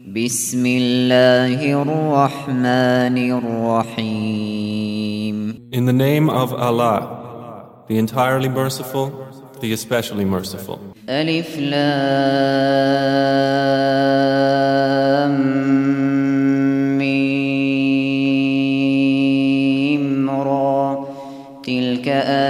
بسم الله الرحمن الرحيم In the name of Allah, the entirely merciful, the especially merciful. ألف لام ميم را تلك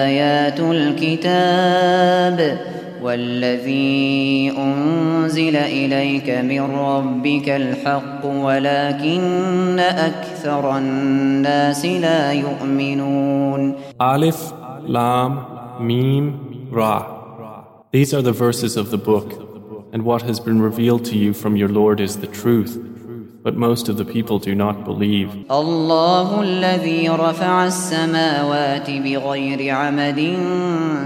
آيات الكتاب والذي أنزل إليك من ربك الحق ولكن أكثر الناس لا يؤمنون Alif, Lam, Mim, Ra. These are the verses of the book, and what has been revealed to you from your Lord is the truth. But most of the people do not believe. الله الذي رفع السماوات بغير عمد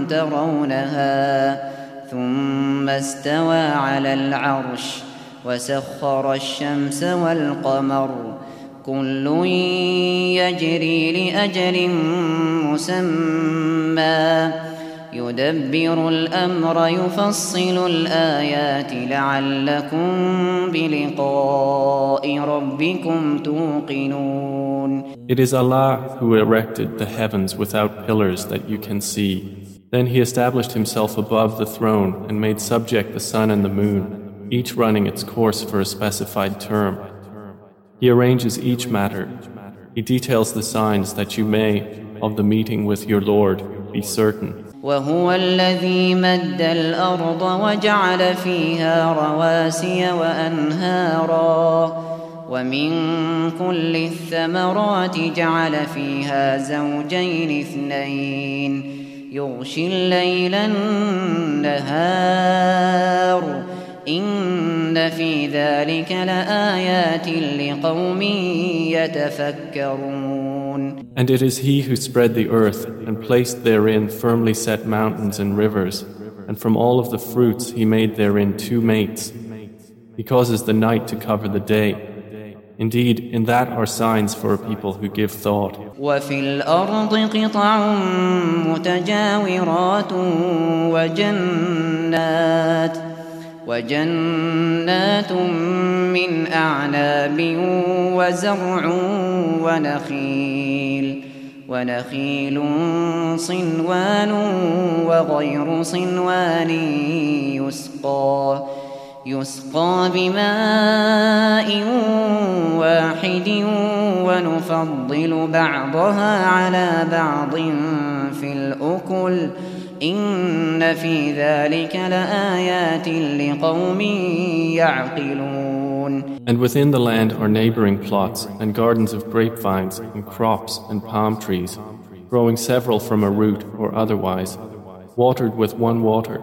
ترونها ثم استوى على العرش وسخر الشمس والقمر. كل يجري لأجل مسمى. يدبر الأمر يفصل الآيات. لعلكم بلقاء ربكم توقنون. It is Allah who erected the heavens without pillars that you can see. Then He established Himself above the throne and made subject the sun and the moon, each running its course for a specified term. He arranges each matter. He details the signs that you may, of the meeting with your Lord, be certain. وهو الذي مد الأرض وجعل فيها رواسي وأنهارا ومن كل الثمرات جعل فيها زوجين اثنين يغشي الليل النهار إن في ذلك لآيات لقوم يتفكرون And it is He who spread the earth and placed therein firmly set mountains and rivers, and from all of the fruits He made therein two mates. He causes the night to cover the day. Indeed, in that are signs for a people who give thought. وفي الأرض قطع متجاورات وجنات وجنات من أعناب وزرع ونخيل ونخيل صنوان وغير صنوان يسقى يسقى بماء واحد ونفضل بعضها على بعض في الأكل إن في ذلك لآيات لقوم يعقلون And within the land are neighboring plots and gardens of grapevines and crops and palm trees, growing several from a root or otherwise, watered with one water.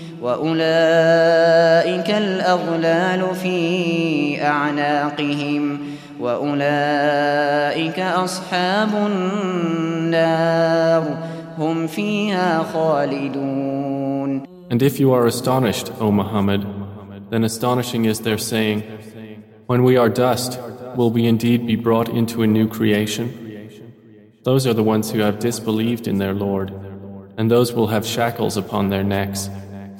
وأولئك الأغلال في أعناقهم وأولئك أصحاب النار هم فيها خالدون And if you are astonished, O Muhammad, then astonishing is their saying, When we are dust, will we indeed be brought into a new creation? Those are the ones who have disbelieved in their Lord, and those will have shackles upon their necks,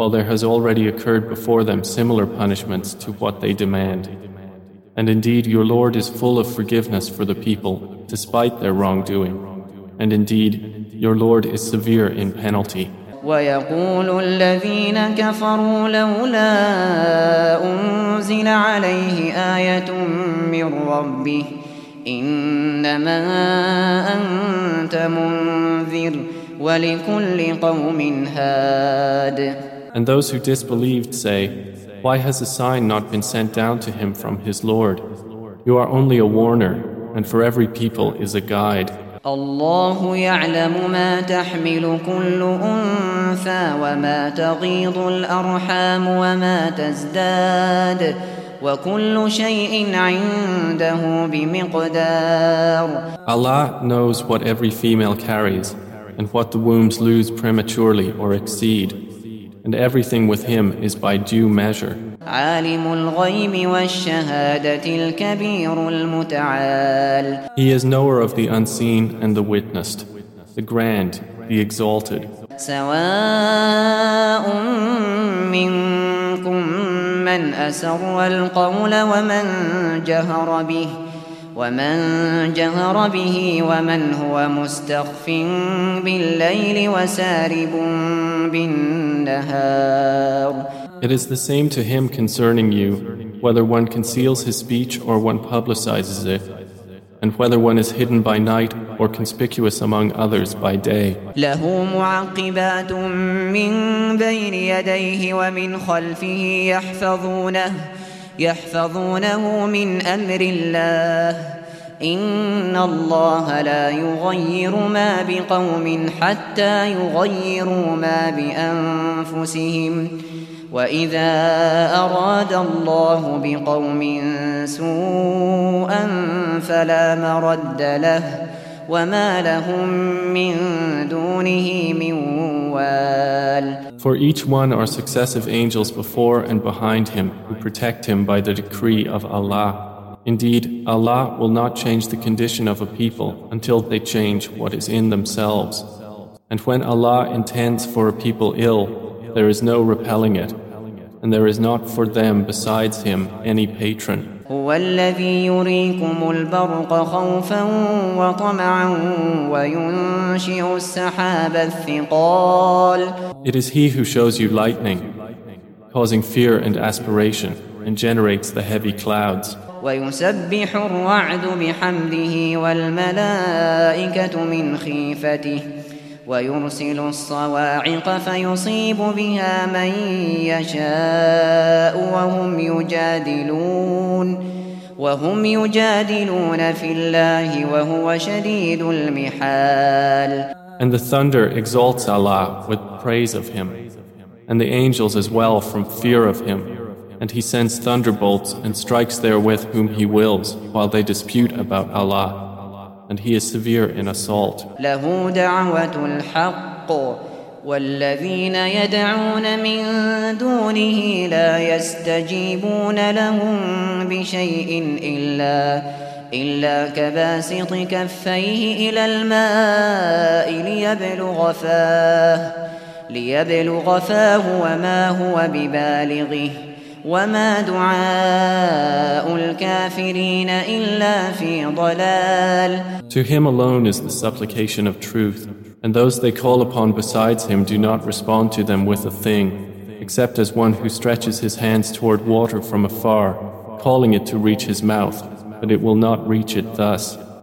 while there has already occurred before them similar punishments to what they demand. And indeed, your Lord is full of forgiveness for the people, despite their wrongdoing. And indeed, your Lord is severe in penalty. ويقول الذين كفروا لولا أنزل عليه آية من ربه إنما أنت منذر ولكل قوم هاد And those who disbelieved say, Why has a sign not been sent down to him from his Lord? You are only a warner, and for every people is a guide. الله يعلم ما تحمل كل أنثى وما تغيض الأرحام وما تزداد وكل شيء عنده بمقدار Allah knows what every female carries and what the wombs lose prematurely or exceed and everything with him is by due measure عالم الغيب والشهادة الكبير المتعال He is knower of the unseen and the witnessed the grand the exalted سواء منكم من أسر القول ومن جهر به ومن جهر به ومن هو مستخف بالليل وسارب بالنهار It is the same to him concerning you, whether one conceals his speech or one publicizes it, and whether one is hidden by night or conspicuous among others by day. له معقبات من بين يديه ومن خلفه يحفظونه يحفظونه من أمر الله. إن الله لا يغير ما بقوم حتى يغيروا ما بأنفسهم. وإذا أراد الله بقوم سوءا فلا مرد له. For each one are successive angels before and behind him who protect him by the decree of Allah. Indeed, Allah will not change the condition of a people until they change what is in themselves. And when Allah intends for a people ill, there is no repelling it, and there is not for them besides Him any patron. هو الذي يريكم البرق خوفا وطمعا وينشئ السحاب الثقال It is He who shows you lightning, causing fear and aspiration, and generates the heavy clouds. ويسبح الرعد بحمده والملائكة من خيفته ويرسل الصواعق فيصيب بها من يشاء وهم يجادلون وهم يجادلون في الله وهو شديد المحال And the thunder exalts Allah with praise of Him, and the angels as well from fear of Him. And He sends thunderbolts and strikes therewith whom He wills, while they dispute about Allah. And He is severe in assault. له دعوة الحق والذين يدعون من دونه لا يستجيبون لهم بشيء إلا إلا كباسط كفيه إلى الماء ليبلغ فاه ليبلغ فاه وما هو ببالغه وما دعاء الكافرين إلا في ضلال To Him alone is the supplication of truth, and those they call upon besides Him do not respond to them with a thing, except as one who stretches his hands toward water from afar, calling it to reach his mouth, but it will not reach it thus.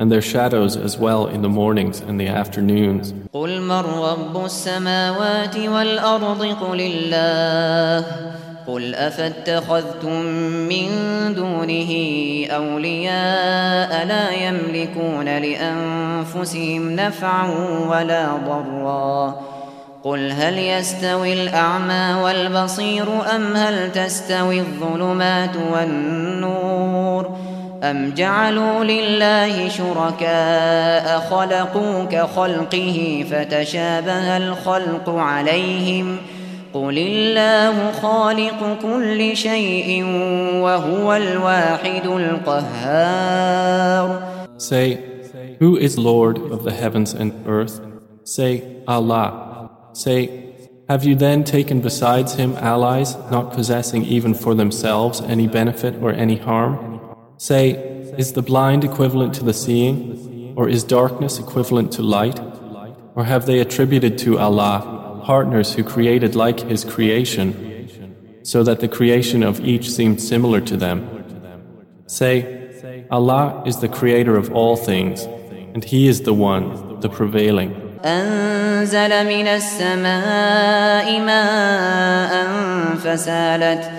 and their shadows as well in the mornings and the afternoons. قل من رب السماوات والأرض قل الله قل أفاتخذتم من دونه أولياء لا يملكون لأنفسهم نفعا ولا ضرا قل هل يستوي الأعمى والبصير أم هل تستوي الظلمات والنور أم جعلوا لله شركاء خلقوا كخلقه فتشابه الخلق عليهم قل الله خالق كل شيء وهو الواحد القهار Say, Who is Lord of the heavens and earth? Say, Allah. Say, have you then taken besides him allies, not possessing even for themselves any benefit or any harm? Say, is the blind equivalent to the seeing? Or is darkness equivalent to light? Or have they attributed to Allah partners who created like His creation, so that the creation of each seemed similar to them? Say, Allah is the creator of all things, and He is the one, the prevailing. أنزل من السماء ماء فسالت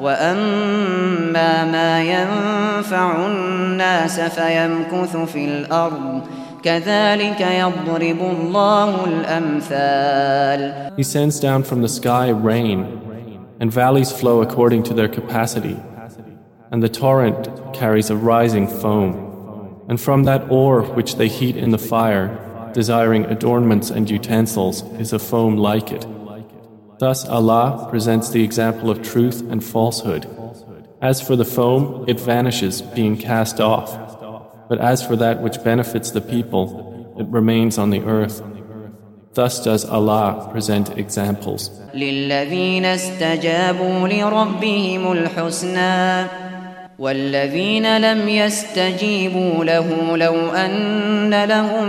وأما ما ينفع الناس فيمكث في الأرض كذلك يضرب الله الأمثال He sends down from the sky rain, and valleys flow according to their capacity, and the torrent carries a rising foam, and from that ore which they heat in the fire, desiring adornments and utensils, is a foam like it. Thus Allah presents the example of truth and falsehood. As for the foam, it vanishes, being cast off. But as for that which benefits the people, it remains on the earth. Thus does Allah present examples. للذين استجابوا لربهم الحسنى والذين لم يستجيبوا له لو أن لهم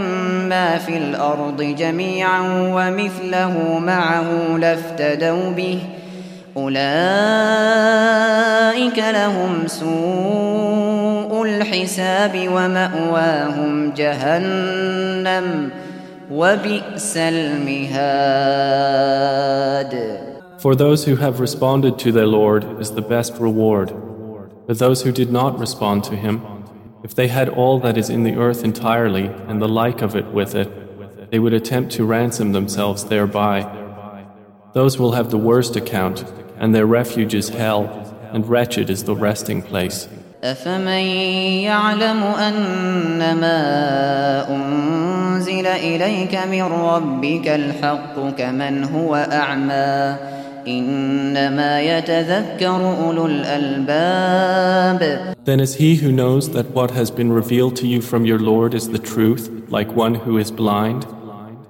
ما في الأرض جميعا ومثله معه لافتدوا به أولئك لهم سوء الحساب ومأواهم جهنم وبئس المهاد For those who have responded to their Lord is the best reward. But those who did not respond to him, if they had all that is in the earth entirely and the like of it with it, they would attempt to ransom themselves thereby. Those will have the worst account, and their refuge is hell, and wretched is the resting place. أفمن يعلم أنما أنزل إليك من ربك الحق كمن هو أعمى then is he who knows that what has been revealed to you from your Lord is the truth, like one who is blind?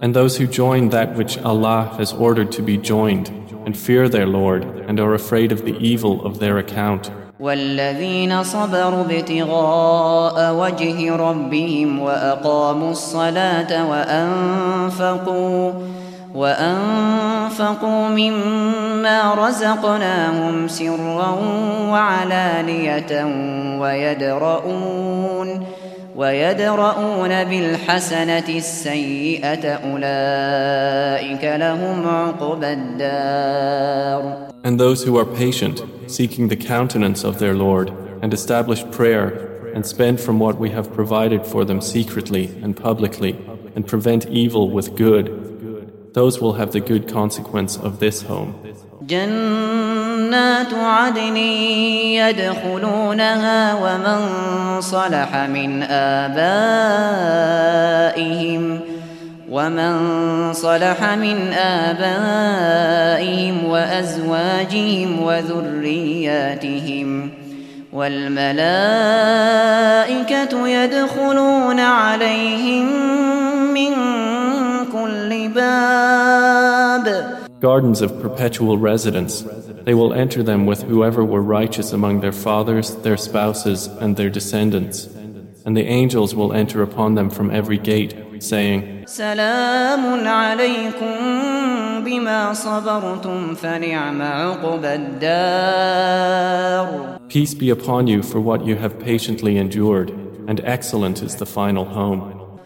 And those who join that which Allah has ordered to be joined and fear their Lord and are afraid of the evil of their account. والذين صبروا ابتغاء وجه ربهم وأقاموا الصلاة وأنفقوا وأنفقوا مما رزقناهم سرا وعلانية ويدرؤون ويدرؤون بالحسنة السيئة أولئك لهم عقبى الدار And those who are patient, seeking the countenance of their Lord, and establish prayer, and spend from what we have provided for them secretly and publicly, and prevent evil with good, those will have the good consequence of this home. جنات عدن يدخلونها ومن صلح من آبائهم ومن صلح من آبائهم وأزواجهم وذرياتهم والملائكة يدخلون عليهم من كل باب Gardens of perpetual residence. They will enter them with whoever were righteous among their fathers, their spouses, and their descendants. And the angels will enter upon them from every gate, saying, Peace be upon you for what you have patiently endured, and excellent is the final home.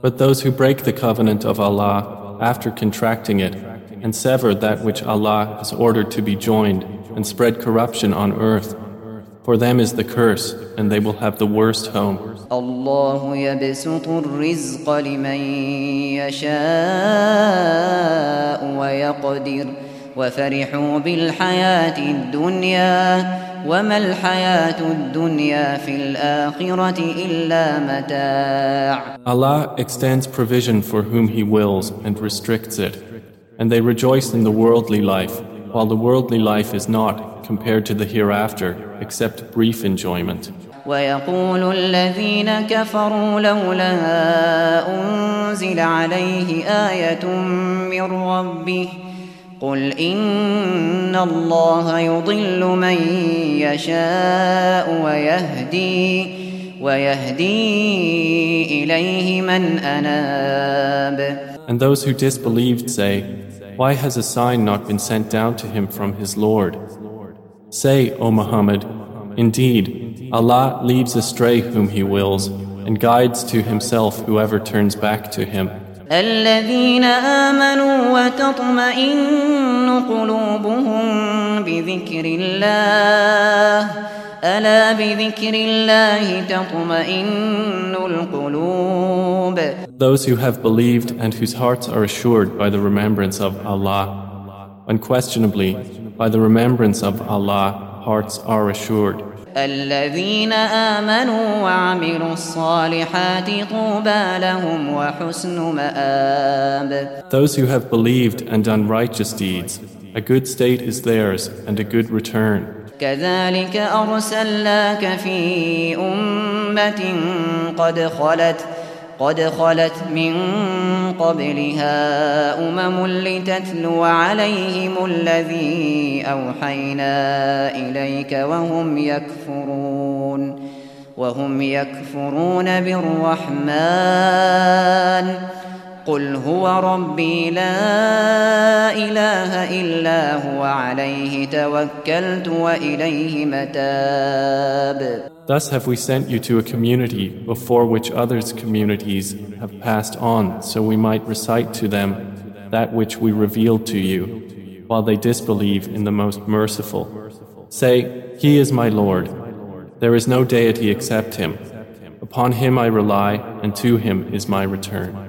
But those who break the covenant of Allah after contracting it and sever that which Allah has ordered to be joined and spread corruption on earth, for them is the curse and they will have the worst home. الله يبسط الرزق لمن يشاء ويقدر وفرحوا بالحياة الدنيا وما الحياة الدنيا في الآخرة إلا متاع Allah extends provision for whom He wills and restricts it, and they rejoice in the worldly life, while the worldly life is not, compared to the hereafter, except brief enjoyment. ويقول الذين كفروا لولا أنزل عليه آية من ربه قل إن الله يضل من يشاء ويهدي ويهدي إليه من أناب And those who disbelieved say, Why has a sign not been sent down to him from his Lord? Say, O Muhammad, indeed, Allah leads astray whom He wills and guides to Himself whoever turns back to Him. الذين آمنوا وتطمئن قلوبهم بذكر الله ألا بذكر الله تطمئن القلوب Those who have believed and whose hearts are assured by the remembrance of Allah. Unquestionably, by the remembrance of Allah, hearts are assured. الذين آمنوا وعملوا الصالحات طوبى لهم وحسن مآب Those who have believed and done righteous deeds, a good state is theirs and a good return. كذلك أرسلناك في أمة قد خلت قد خلت من قبلها أمم لتتلو عليهم الذي أوحينا إليك وهم يكفرون وهم يكفرون بالرحمن. قل هو ربي لا إله إلا هو عليه توكلت وإليه متاب. Thus have we sent you to a community before which others' communities have passed on, so we might recite to them that which we revealed to you, while they disbelieve in the most merciful. Say, He is my Lord. There is no deity except Him. Upon Him I rely, and to Him is my return.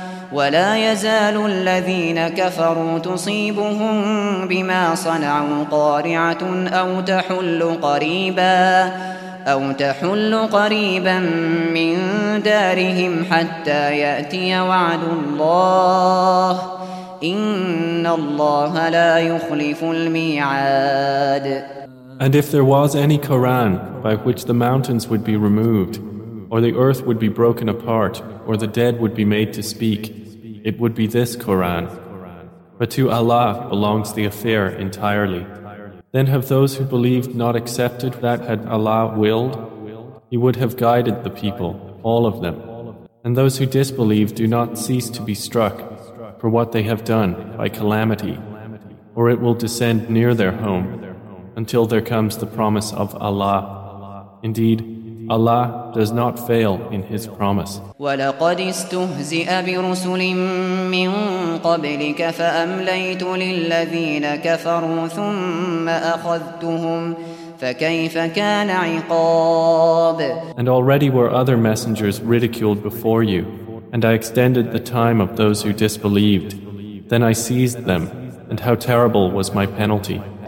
ولا يزال الذين كفروا تصيبهم بما صنعوا قارعة أو تحل قريبا أو تحل قريبا من دارهم حتى يأتي وعد الله إن الله لا يخلف الميعاد And if there was any Quran by which the mountains would be removed, or the earth would be broken apart, or the dead would be made to speak, it would be this Quran. But to Allah belongs the affair entirely. Then have those who believed not accepted that had Allah willed? He would have guided the people, all of them. And those who disbelieve do not cease to be struck for what they have done by calamity, or it will descend near their home until there comes the promise of Allah. Indeed, Allah does not fail in His promise. ولقد استهزئ برسل من قبلك فأمليت للذين كفروا ثم أخذتهم فكيف كان عقاب And already were other messengers ridiculed before you, and I extended the time of those who disbelieved. Then I seized them, and how terrible was my penalty.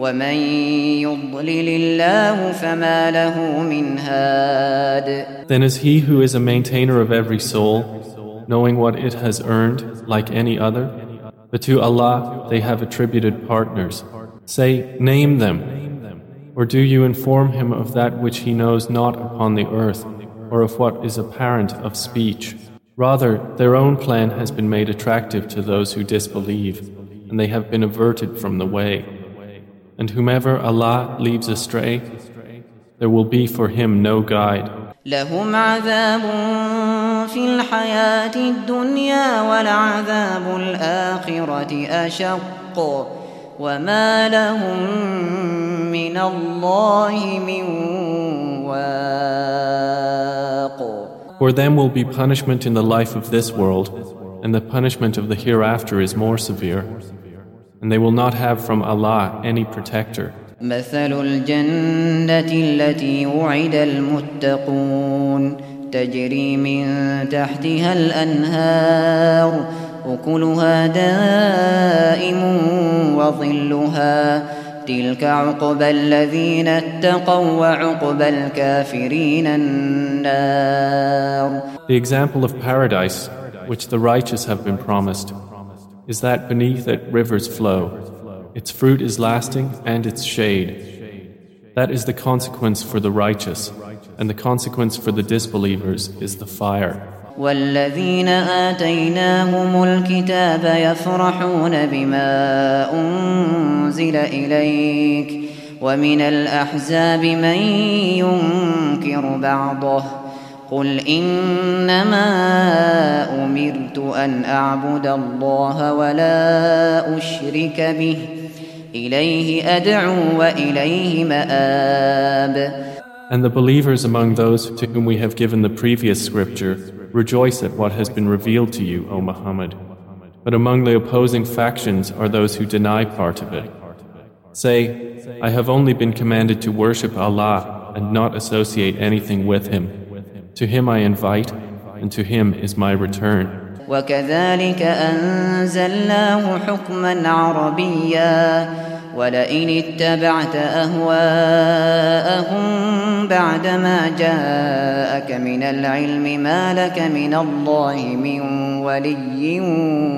ومن يضلل الله فما له من هاد Then is he who is a maintainer of every soul, knowing what it has earned, like any other? But to Allah they have attributed partners. Say, name them. Or do you inform him of that which he knows not upon the earth, or of what is apparent of speech? Rather, their own plan has been made attractive to those who disbelieve, and they have been averted from the way. And whomever Allah leaves astray, there will be for him no guide. لهم عذاب في الحياة الدنيا ولعذاب الآخرة أشق وما لهم من الله من واق For them will be punishment in the life of this world, and the punishment of the hereafter is more severe. And they will not have from Allah any protector. مثل الجنة التي وعد المتقون تجري من تحتها الأنهار أكلها دائم وظلها تلك عقبى الذين اتقوا وعقبى الكافرين النار The example of paradise, which the righteous have been promised, is that beneath it rivers flow. Its fruit is lasting and its shade. That is the consequence for the righteous, and the consequence for the disbelievers is the fire. والذين آتيناهم الكتاب يفرحون بما أنزل إليك ومن الأحزاب من ينكر بعضه قل إنما أمرت أن أعبد الله ولا أشرك به إليه أدعو وإليه مآب And the believers among those to whom we have given the previous scripture rejoice at what has been revealed to you, O Muhammad. But among the opposing factions are those who deny part of it. Say, I have only been commanded to worship Allah and not associate anything with Him. To Him I invite, and to Him is my return. وكذلك أنزلناه حكما عربيا ولئن اتبعت أهواءهم بعدما جاءك من العلم ما لك من الله من ولي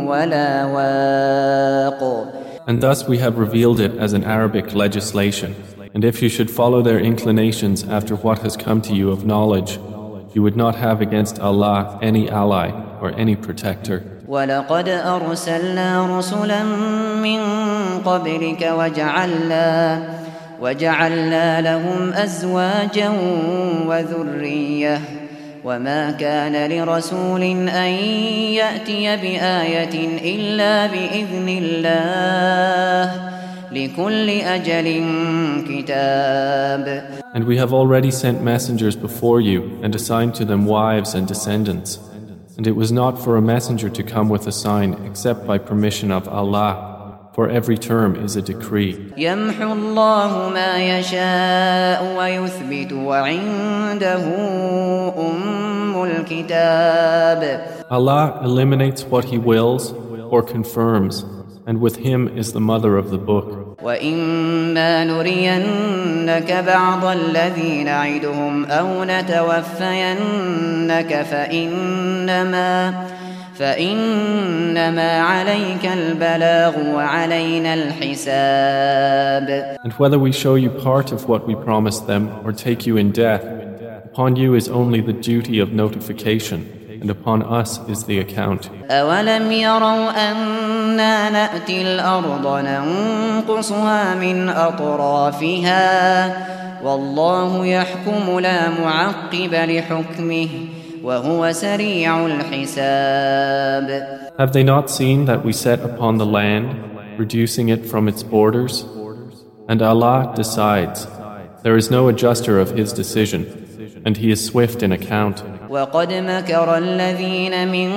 ولا واق And thus we have revealed it as an Arabic legislation. And if you should follow their inclinations after what has come to you of knowledge, you would not have against Allah any ally or any protector. ولقد أرسلنا رسلا من قبلك وجعلنا وجعلنا لهم أزواجا وذرية وما كان لرسول أن يأتي بآية إلا بإذن الله لكل أجل كتاب and we have already sent messengers before you and assigned to them wives and descendants. And it was not for a messenger to come with a sign except by permission of Allah, for every term is a decree. Allah eliminates what He wills or confirms, and with Him is the mother of the book. وإما نرينك بعض الذي نعدهم أو نتوفينك فإنما فإنما عليك البلاغ وعلينا الحساب And whether we show you part of what we promised them or take you in death, upon you is only the duty of notification, and upon us is the account. أولم يروا أنا نأتي الأرض ننقصها من أطرافها والله يحكم لا معقب لحكمه وهو سريع الحساب Have they not seen that we set upon the land, reducing it from its borders? And Allah decides. There is no adjuster of His decision, and He is swift in account. وقد مكر الذين من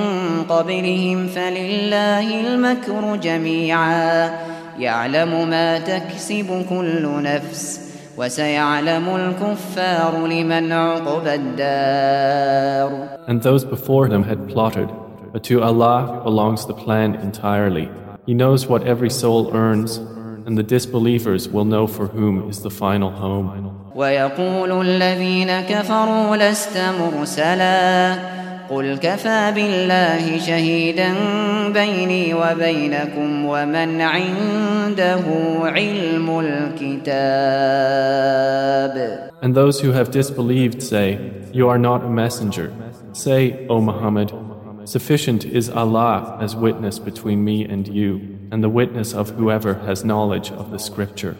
قبلهم فلله المكر جميعا يعلم ما تكسب كل نفس وسيعلم الكفار لمن عقب الدار And those before them had plotted, but to Allah belongs the plan entirely. He knows what every soul earns, and the disbelievers will know for whom is the final home. ويقول الذين كفروا لست مرسلا قل كفى بالله شهيدا بيني وبينكم ومن عنده علم الكتاب And those who have disbelieved say, You are not a messenger. Say, O Muhammad, sufficient is Allah as witness between me and you, and the witness of whoever has knowledge of the scripture.